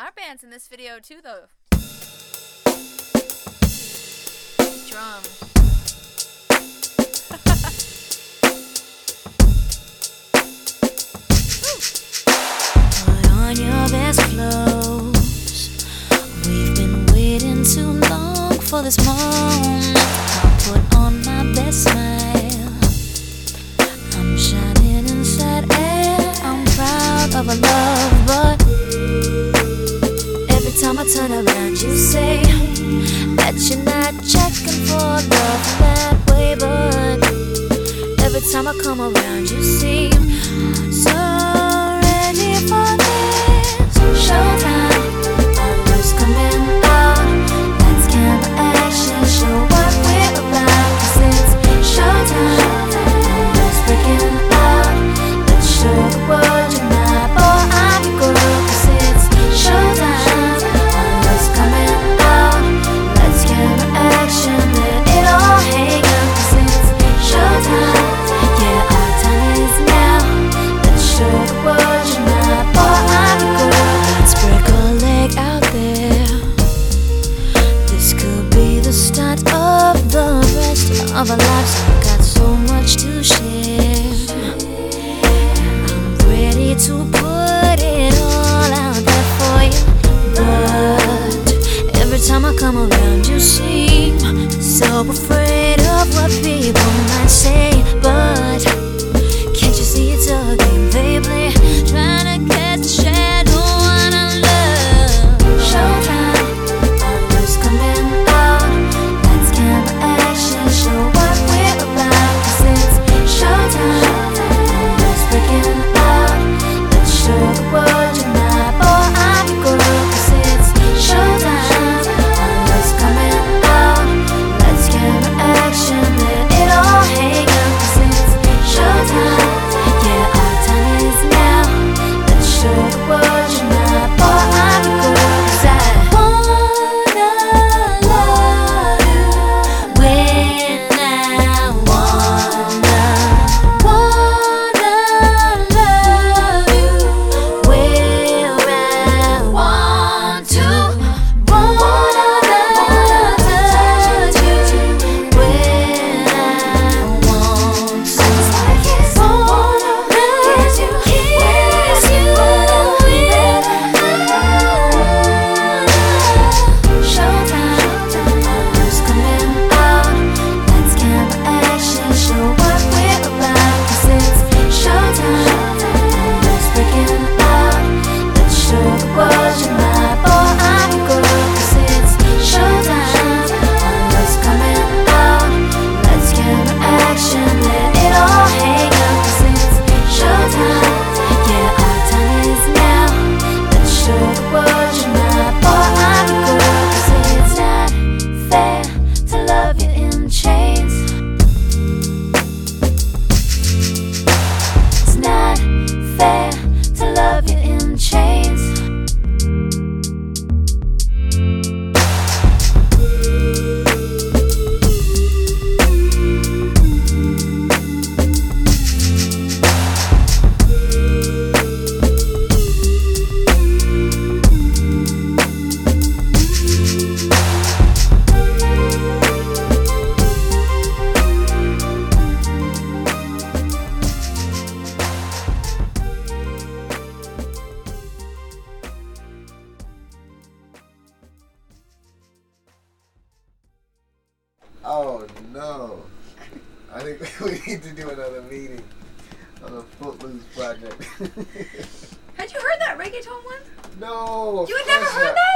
Our band's in this video too, though. Drum. Put on your best clothes. We've been waiting too long for this moment. I'll put on my best smile. I'm shining inside air. I'm proud of a love. But you say that you're not checking for love that way, but every time I come around, you seem so. of our lives. Got so much to share. I'm ready to put it all out there for you. But every time I come around, you seem so afraid of what people might say. Oh no. I think we need to do another meeting on the Footloose project. Had you heard that reggaeton one? No. You had never heard not. that?